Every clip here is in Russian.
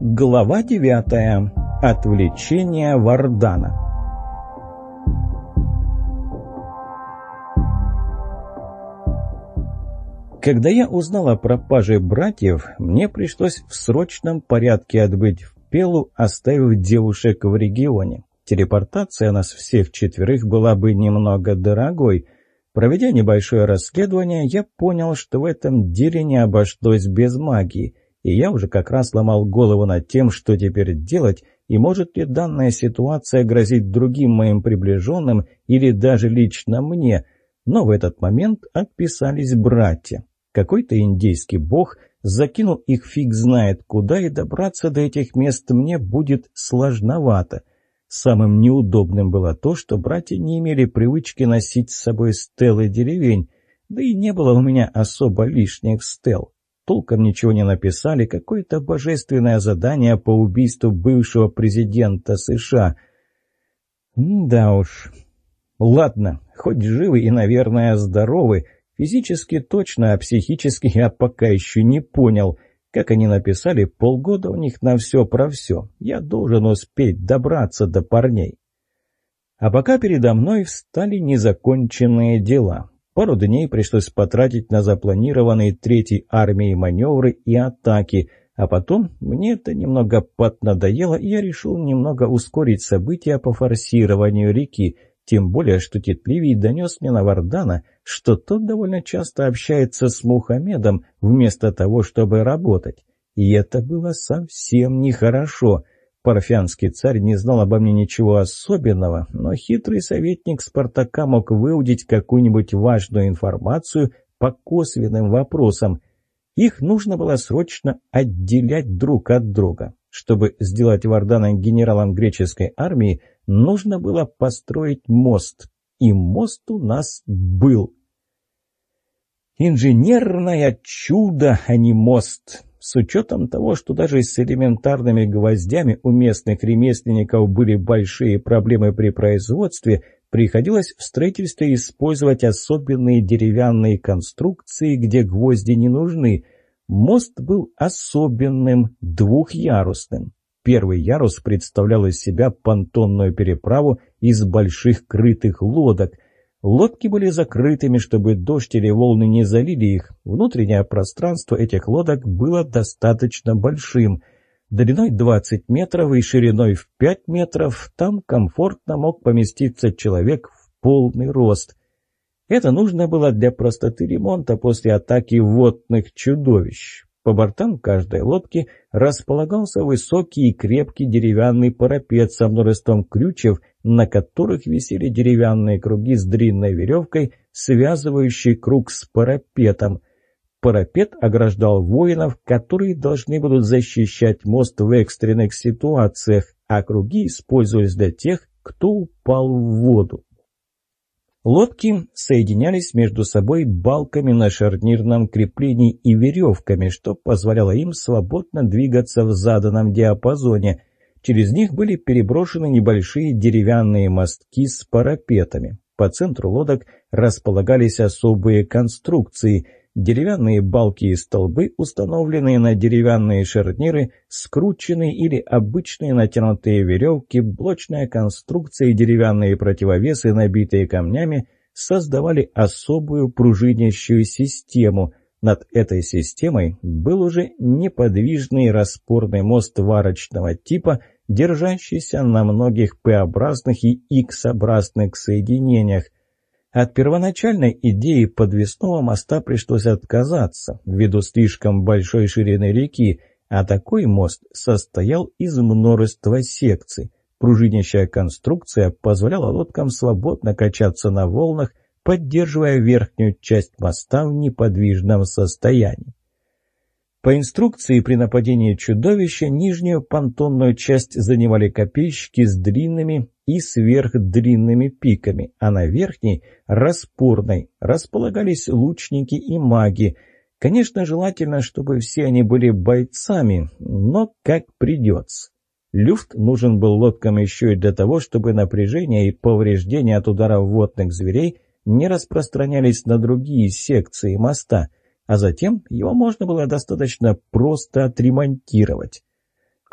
Глава девятая. Отвлечение Вардана. Когда я узнал о пропаже братьев, мне пришлось в срочном порядке отбыть в Пелу, оставив девушек в регионе. Телепортация нас всех четверых была бы немного дорогой. Проведя небольшое расследование, я понял, что в этом деле не обошлось без магии, и я уже как раз ломал голову над тем, что теперь делать, и может ли данная ситуация грозить другим моим приближенным или даже лично мне. Но в этот момент отписались братья. Какой-то индейский бог закинул их фиг знает куда, и добраться до этих мест мне будет сложновато. Самым неудобным было то, что братья не имели привычки носить с собой стелы деревень, да и не было у меня особо лишних стел. Толком ничего не написали, какое-то божественное задание по убийству бывшего президента США. да уж. Ладно, хоть живы и, наверное, здоровы, физически точно, а психически я пока еще не понял — как они написали, полгода у них на все про все. Я должен успеть добраться до парней. А пока передо мной встали незаконченные дела. Пару дней пришлось потратить на запланированные третьей армией маневры и атаки, а потом мне это немного поднадоело, и я решил немного ускорить события по форсированию реки, тем более, что Тетливий донес мне на Вардана, что тот довольно часто общается с Мухаммедом вместо того, чтобы работать. И это было совсем нехорошо. Парфянский царь не знал обо мне ничего особенного, но хитрый советник Спартака мог выудить какую-нибудь важную информацию по косвенным вопросам. Их нужно было срочно отделять друг от друга. Чтобы сделать Вардана генералом греческой армии, нужно было построить мост. И мост у нас был. Инженерное чудо, а не мост. С учетом того, что даже с элементарными гвоздями у местных ремесленников были большие проблемы при производстве, приходилось в строительстве использовать особенные деревянные конструкции, где гвозди не нужны. Мост был особенным, двухъярусным. Первый ярус представлял из себя понтонную переправу из больших крытых лодок. Лодки были закрытыми, чтобы дождь или волны не залили их. Внутреннее пространство этих лодок было достаточно большим. Длиной 20 метров и шириной в 5 метров там комфортно мог поместиться человек в полный рост. Это нужно было для простоты ремонта после атаки водных чудовищ. По бортам каждой лодки располагался высокий и крепкий деревянный парапет со множеством крючев, на которых висели деревянные круги с длинной веревкой, связывающей круг с парапетом. Парапет ограждал воинов, которые должны будут защищать мост в экстренных ситуациях, а круги использовались для тех, кто упал в воду. Лодки соединялись между собой балками на шарнирном креплении и веревками, что позволяло им свободно двигаться в заданном диапазоне. Через них были переброшены небольшие деревянные мостки с парапетами. По центру лодок располагались особые конструкции – Деревянные балки и столбы, установленные на деревянные шарниры, скрученные или обычные натянутые веревки, блочная конструкция и деревянные противовесы, набитые камнями, создавали особую пружинящую систему. Над этой системой был уже неподвижный распорный мост варочного типа, держащийся на многих П-образных и X-образных соединениях. От первоначальной идеи подвесного моста пришлось отказаться ввиду слишком большой ширины реки, а такой мост состоял из множества секций. Пружинящая конструкция позволяла лодкам свободно качаться на волнах, поддерживая верхнюю часть моста в неподвижном состоянии. По инструкции при нападении чудовища нижнюю понтонную часть занимали копейщики с длинными и сверхдлинными пиками, а на верхней, распорной, располагались лучники и маги. Конечно, желательно, чтобы все они были бойцами, но как придется. Люфт нужен был лодкам еще и для того, чтобы напряжение и повреждения от ударов водных зверей не распространялись на другие секции моста – а затем его можно было достаточно просто отремонтировать.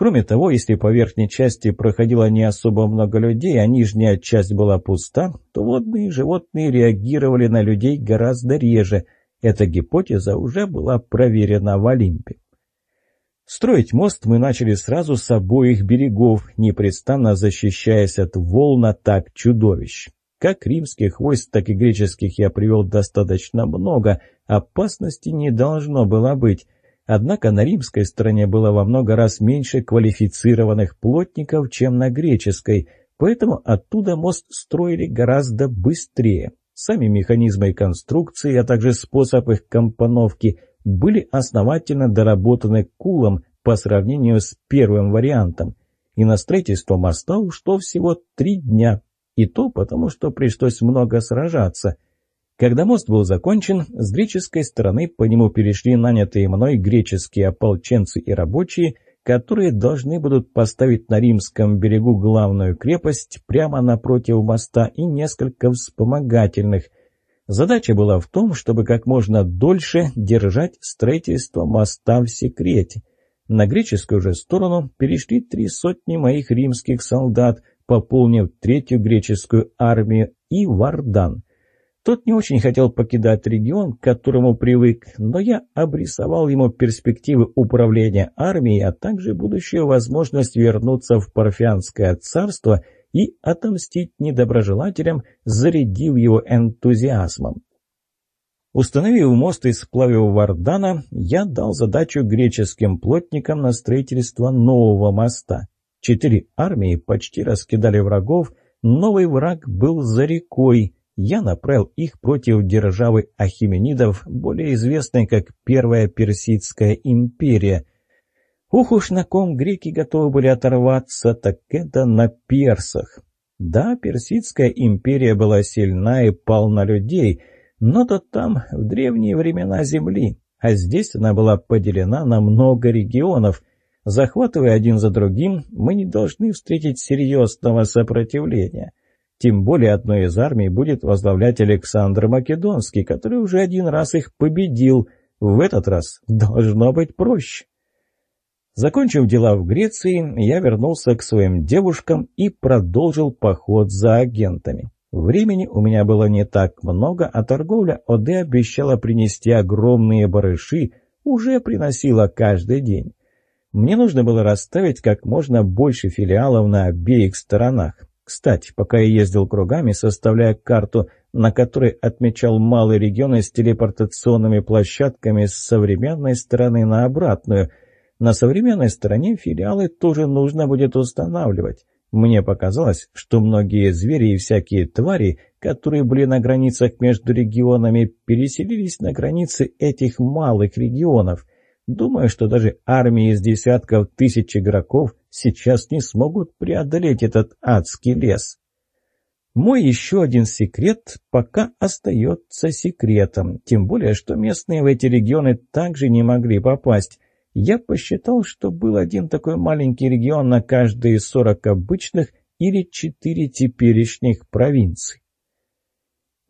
Кроме того, если по верхней части проходило не особо много людей, а нижняя часть была пуста, то водные животные реагировали на людей гораздо реже. Эта гипотеза уже была проверена в Олимпе. Строить мост мы начали сразу с обоих берегов, непрестанно защищаясь от волн атак чудовищ. Как римских войск, так и греческих я привел достаточно много, опасности не должно было быть. Однако на римской стороне было во много раз меньше квалифицированных плотников, чем на греческой, поэтому оттуда мост строили гораздо быстрее. Сами механизмы и конструкции, а также способ их компоновки были основательно доработаны кулом по сравнению с первым вариантом. И на строительство моста ушло всего три дня. И то потому, что пришлось много сражаться – когда мост был закончен, с греческой стороны по нему перешли нанятые мной греческие ополченцы и рабочие, которые должны будут поставить на римском берегу главную крепость прямо напротив моста и несколько вспомогательных. Задача была в том, чтобы как можно дольше держать строительство моста в секрете. На греческую же сторону перешли три сотни моих римских солдат, пополнив третью греческую армию и Вардан – тот не очень хотел покидать регион, к которому привык, но я обрисовал ему перспективы управления армией, а также будущую возможность вернуться в Парфянское царство и отомстить недоброжелателям, зарядив его энтузиазмом. Установив мост и сплавив Вардана, я дал задачу греческим плотникам на строительство нового моста. Четыре армии почти раскидали врагов, новый враг был за рекой – я направил их против державы Ахименидов, более известной как Первая Персидская империя. Ух уж на ком греки готовы были оторваться, так это на персах. Да, Персидская империя была сильна и полна людей, но то там в древние времена земли, а здесь она была поделена на много регионов. Захватывая один за другим, мы не должны встретить серьезного сопротивления. Тем более одной из армий будет возглавлять Александр Македонский, который уже один раз их победил. В этот раз должно быть проще. Закончив дела в Греции, я вернулся к своим девушкам и продолжил поход за агентами. Времени у меня было не так много, а торговля ОД обещала принести огромные барыши, уже приносила каждый день. Мне нужно было расставить как можно больше филиалов на обеих сторонах. Кстати, пока я ездил кругами, составляя карту, на которой отмечал малые регионы с телепортационными площадками с современной стороны на обратную, на современной стороне филиалы тоже нужно будет устанавливать. Мне показалось, что многие звери и всякие твари, которые были на границах между регионами, переселились на границы этих малых регионов. Думаю, что даже армии из десятков тысяч игроков сейчас не смогут преодолеть этот адский лес. Мой еще один секрет пока остается секретом, тем более, что местные в эти регионы также не могли попасть. Я посчитал, что был один такой маленький регион на каждые сорок обычных или четыре теперешних провинций.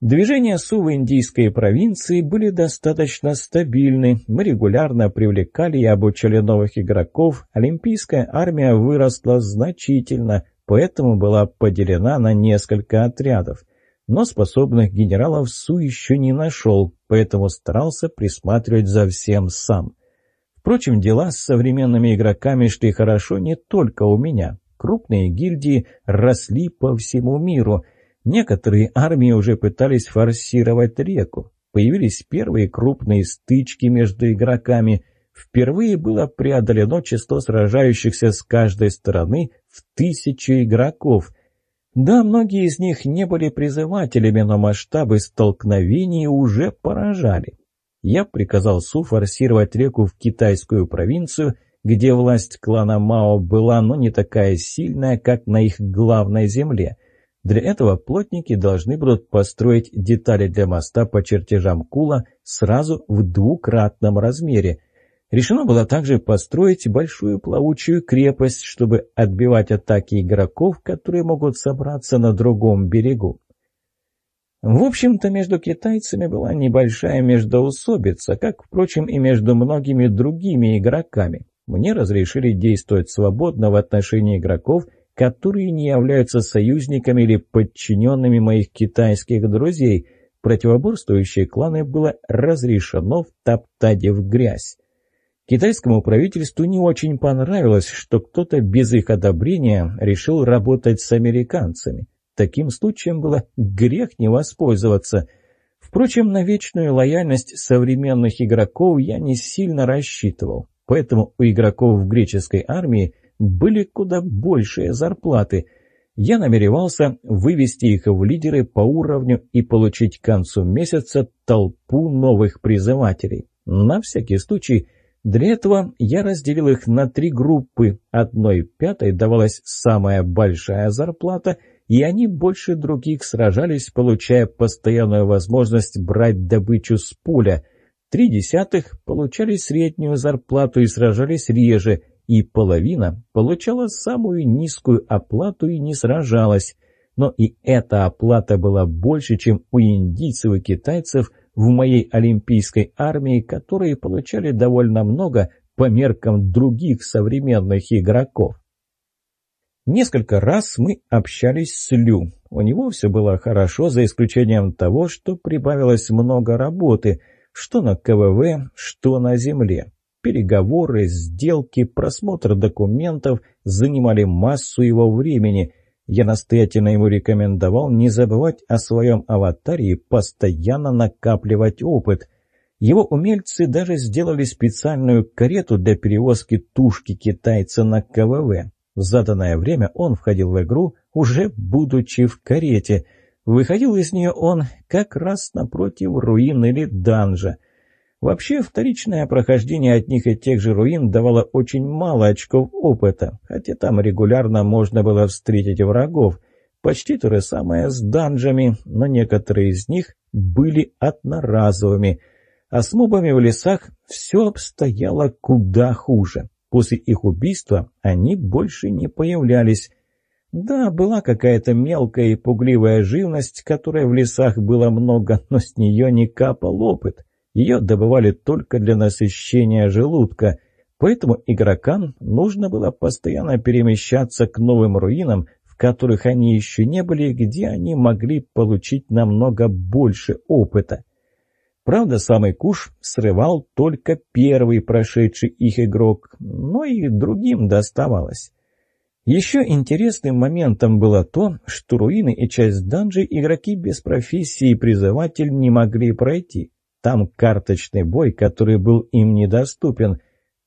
Движения СУ в индийской провинции были достаточно стабильны, мы регулярно привлекали и обучали новых игроков, олимпийская армия выросла значительно, поэтому была поделена на несколько отрядов. Но способных генералов СУ еще не нашел, поэтому старался присматривать за всем сам. Впрочем, дела с современными игроками шли хорошо не только у меня. Крупные гильдии росли по всему миру – Некоторые армии уже пытались форсировать реку. Появились первые крупные стычки между игроками. Впервые было преодолено число сражающихся с каждой стороны в тысячу игроков. Да, многие из них не были призывателями, но масштабы столкновений уже поражали. Я приказал Су форсировать реку в китайскую провинцию, где власть клана Мао была, но не такая сильная, как на их главной земле – для этого плотники должны будут построить детали для моста по чертежам Кула сразу в двукратном размере. Решено было также построить большую плавучую крепость, чтобы отбивать атаки игроков, которые могут собраться на другом берегу. В общем-то, между китайцами была небольшая междоусобица, как, впрочем, и между многими другими игроками. мне разрешили действовать свободно в отношении игроков, которые не являются союзниками или подчиненными моих китайских друзей. Противоборствующие кланы было разрешено втоптать в грязь. Китайскому правительству не очень понравилось, что кто-то без их одобрения решил работать с американцами. Таким случаем было грех не воспользоваться. Впрочем, на вечную лояльность современных игроков я не сильно рассчитывал, поэтому у игроков в греческой армии были куда большие зарплаты. Я намеревался вывести их в лидеры по уровню и получить к концу месяца толпу новых призывателей. На всякий случай – для этого я разделил их на три группы. Одной пятой давалась самая большая зарплата, и они больше других сражались, получая постоянную возможность брать добычу с пуля. Три десятых получали среднюю зарплату и сражались реже, и половина получала самую низкую оплату и не сражалась. Но и эта оплата была больше, чем у индийцев и китайцев – в моей олимпийской армии, которые получали довольно много по меркам других современных игроков. Несколько раз мы общались с Лю. У него все было хорошо, за исключением того, что прибавилось много работы, что на КВВ, что на земле. Переговоры, сделки, просмотр документов занимали массу его времени – я настоятельно ему рекомендовал не забывать о своем аватаре и постоянно накапливать опыт. Его умельцы даже сделали специальную карету для перевозки тушки китайца на КВВ. В заданное время он входил в игру, уже будучи в карете. Выходил из нее он как раз напротив руин или данжа – Вообще, вторичное прохождение одних и тех же руин давало очень мало очков опыта, хотя там регулярно можно было встретить врагов. Почти то же самое с данжами, но некоторые из них были одноразовыми. А с мобами в лесах все обстояло куда хуже. После их убийства они больше не появлялись. Да, была какая-то мелкая и пугливая живность, которой в лесах было много, но с нее не капал опыт. Ее добывали только для насыщения желудка, поэтому игрокам нужно было постоянно перемещаться к новым руинам, в которых они еще не были, где они могли получить намного больше опыта. Правда, самый куш срывал только первый прошедший их игрок, но и другим доставалось. Еще интересным моментом было то, что руины и часть данжей игроки без профессии призыватель не могли пройти. Там карточный бой, который был им недоступен.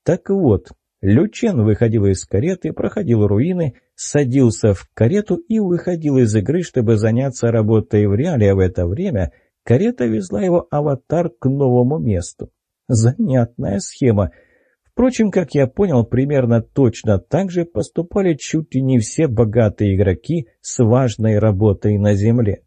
Так вот, Лючен выходил из кареты, проходил руины, садился в карету и выходил из игры, чтобы заняться работой в реале, а в это время карета везла его аватар к новому месту. Занятная схема. Впрочем, как я понял, примерно точно так же поступали чуть ли не все богатые игроки с важной работой на Земле.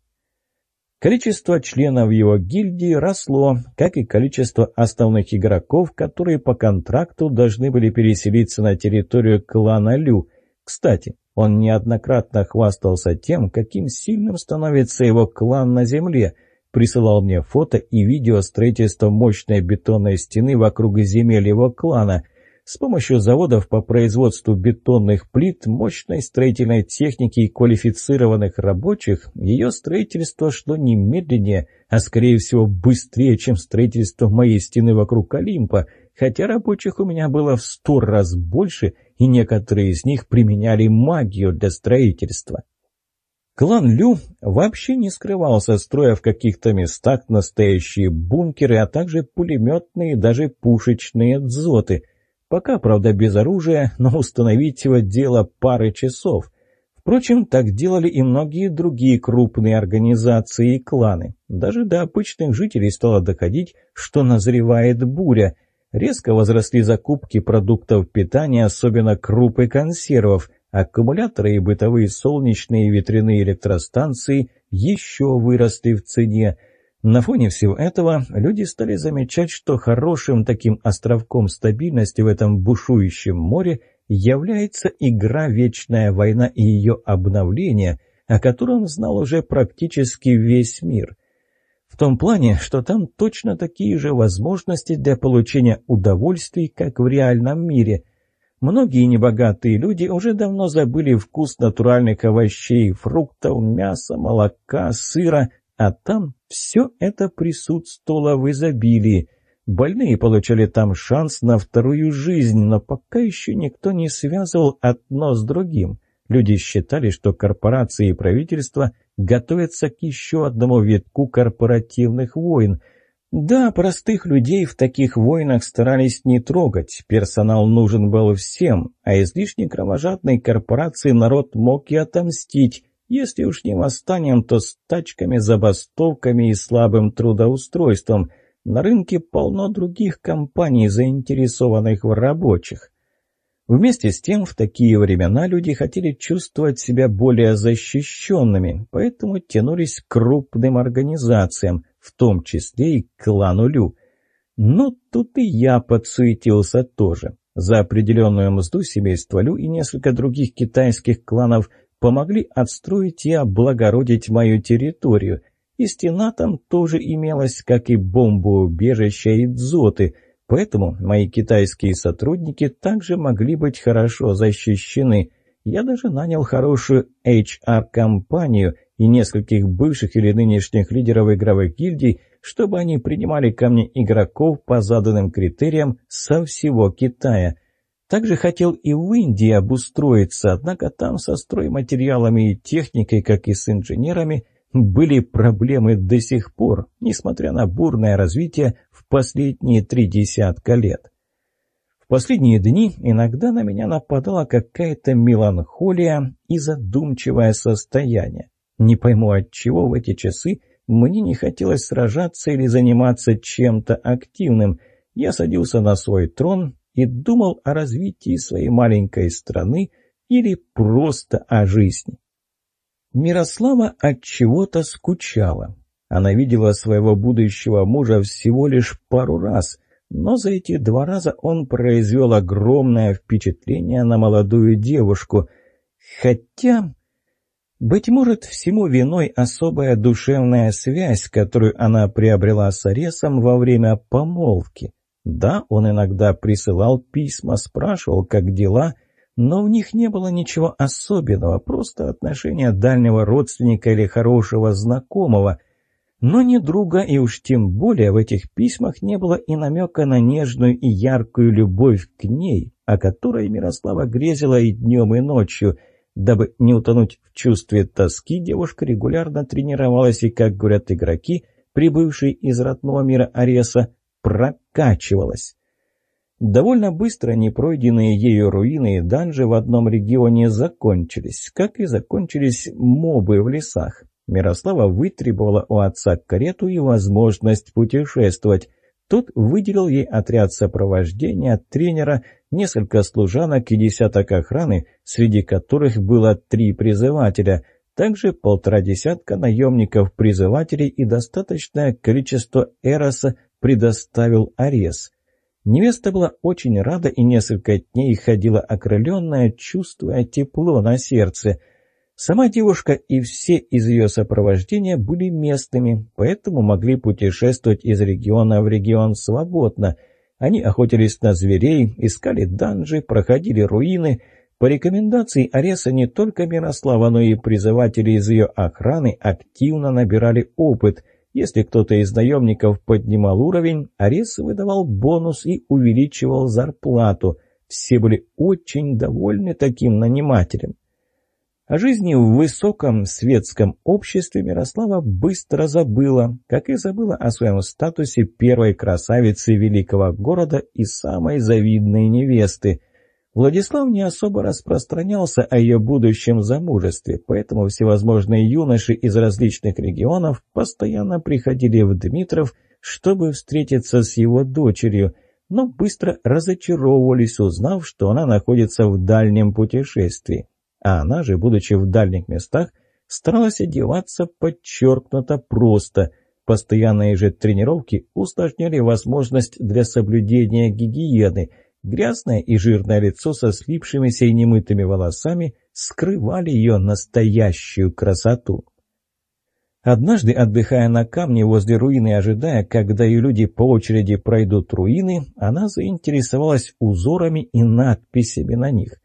Количество членов его гильдии росло, как и количество основных игроков, которые по контракту должны были переселиться на территорию клана Лю. Кстати, он неоднократно хвастался тем, каким сильным становится его клан на земле, присылал мне фото и видео строительства мощной бетонной стены вокруг земель его клана – с помощью заводов по производству бетонных плит, мощной строительной техники и квалифицированных рабочих, ее строительство шло не медленнее, а скорее всего быстрее, чем строительство моей стены вокруг Олимпа, хотя рабочих у меня было в сто раз больше, и некоторые из них применяли магию для строительства. Клан Лю вообще не скрывался, строя в каких-то местах настоящие бункеры, а также пулеметные и даже пушечные дзоты – Пока, правда, без оружия, но установить его дело пары часов. Впрочем, так делали и многие другие крупные организации и кланы. Даже до обычных жителей стало доходить, что назревает буря. Резко возросли закупки продуктов питания, особенно круп и консервов. Аккумуляторы и бытовые солнечные и ветряные электростанции еще выросли в цене. На фоне всего этого люди стали замечать, что хорошим таким островком стабильности в этом бушующем море является игра «Вечная война» и ее обновление, о котором знал уже практически весь мир. В том плане, что там точно такие же возможности для получения удовольствий, как в реальном мире. Многие небогатые люди уже давно забыли вкус натуральных овощей, фруктов, мяса, молока, сыра, а там все это присутствовало в изобилии. Больные получали там шанс на вторую жизнь, но пока еще никто не связывал одно с другим. Люди считали, что корпорации и правительства готовятся к еще одному витку корпоративных войн. Да, простых людей в таких войнах старались не трогать, персонал нужен был всем, а излишне кровожадной корпорации народ мог и отомстить, если уж не восстанием, то с тачками, забастовками и слабым трудоустройством – на рынке полно других компаний, заинтересованных в рабочих. Вместе с тем, в такие времена люди хотели чувствовать себя более защищенными, поэтому тянулись к крупным организациям, в том числе и к клану Лю. Но тут и я подсуетился тоже. За определенную мзду семейство Лю и несколько других китайских кланов помогли отстроить и облагородить мою территорию – и стена там тоже имелась, как и бомбоубежища и дзоты, поэтому мои китайские сотрудники также могли быть хорошо защищены. Я даже нанял хорошую HR-компанию и нескольких бывших или нынешних лидеров игровых гильдий, чтобы они принимали ко мне игроков по заданным критериям со всего Китая. Также хотел и в Индии обустроиться, однако там со стройматериалами и техникой, как и с инженерами – были проблемы до сих пор, несмотря на бурное развитие в последние три десятка лет. В последние дни иногда на меня нападала какая-то меланхолия и задумчивое состояние. Не пойму от чего в эти часы мне не хотелось сражаться или заниматься чем-то активным. Я садился на свой трон и думал о развитии своей маленькой страны или просто о жизни. Мирослава от чего-то скучала. Она видела своего будущего мужа всего лишь пару раз, но за эти два раза он произвел огромное впечатление на молодую девушку. Хотя, быть может, всему виной особая душевная связь, которую она приобрела с Аресом во время помолвки. Да, он иногда присылал письма, спрашивал, как дела — но в них не было ничего особенного, просто отношения дальнего родственника или хорошего знакомого. Но ни друга, и уж тем более в этих письмах не было и намека на нежную и яркую любовь к ней, о которой Мирослава грезила и днем, и ночью. Дабы не утонуть в чувстве тоски, девушка регулярно тренировалась и, как говорят игроки, прибывшие из родного мира Ареса, прокачивалась. Довольно быстро непройденные ею руины и данжи в одном регионе закончились, как и закончились мобы в лесах. Мирослава вытребовала у отца карету и возможность путешествовать. Тот выделил ей отряд сопровождения, тренера, несколько служанок и десяток охраны, среди которых было три призывателя, также полтора десятка наемников-призывателей и достаточное количество эроса предоставил Арес – Невеста была очень рада и несколько дней ходила окрыленная, чувствуя тепло на сердце. Сама девушка и все из ее сопровождения были местными, поэтому могли путешествовать из региона в регион свободно. Они охотились на зверей, искали данжи, проходили руины. По рекомендации Ареса не только Мирослава, но и призыватели из ее охраны активно набирали опыт – если кто-то из наемников поднимал уровень, Арес выдавал бонус и увеличивал зарплату. Все были очень довольны таким нанимателем. О жизни в высоком светском обществе Мирослава быстро забыла, как и забыла о своем статусе первой красавицы великого города и самой завидной невесты. Владислав не особо распространялся о ее будущем замужестве, поэтому всевозможные юноши из различных регионов постоянно приходили в Дмитров, чтобы встретиться с его дочерью, но быстро разочаровывались, узнав, что она находится в дальнем путешествии. А она же, будучи в дальних местах, старалась одеваться подчеркнуто просто. Постоянные же тренировки усложняли возможность для соблюдения гигиены – Грязное и жирное лицо со слипшимися и немытыми волосами скрывали ее настоящую красоту. Однажды, отдыхая на камне возле руины и ожидая, когда ее люди по очереди пройдут руины, она заинтересовалась узорами и надписями на них.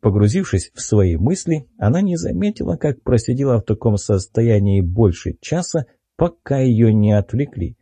Погрузившись в свои мысли, она не заметила, как просидела в таком состоянии больше часа, пока ее не отвлекли.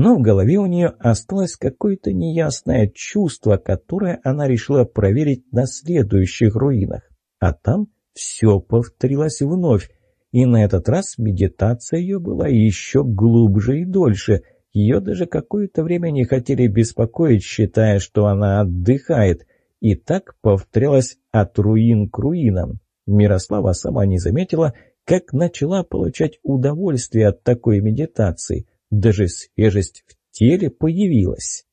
Но в голове у нее осталось какое-то неясное чувство, которое она решила проверить на следующих руинах. А там все повторилось вновь, и на этот раз медитация ее была еще глубже и дольше. Ее даже какое-то время не хотели беспокоить, считая, что она отдыхает. И так повторялось от руин к руинам. Мирослава сама не заметила, как начала получать удовольствие от такой медитации. Даже свежесть в теле появилась.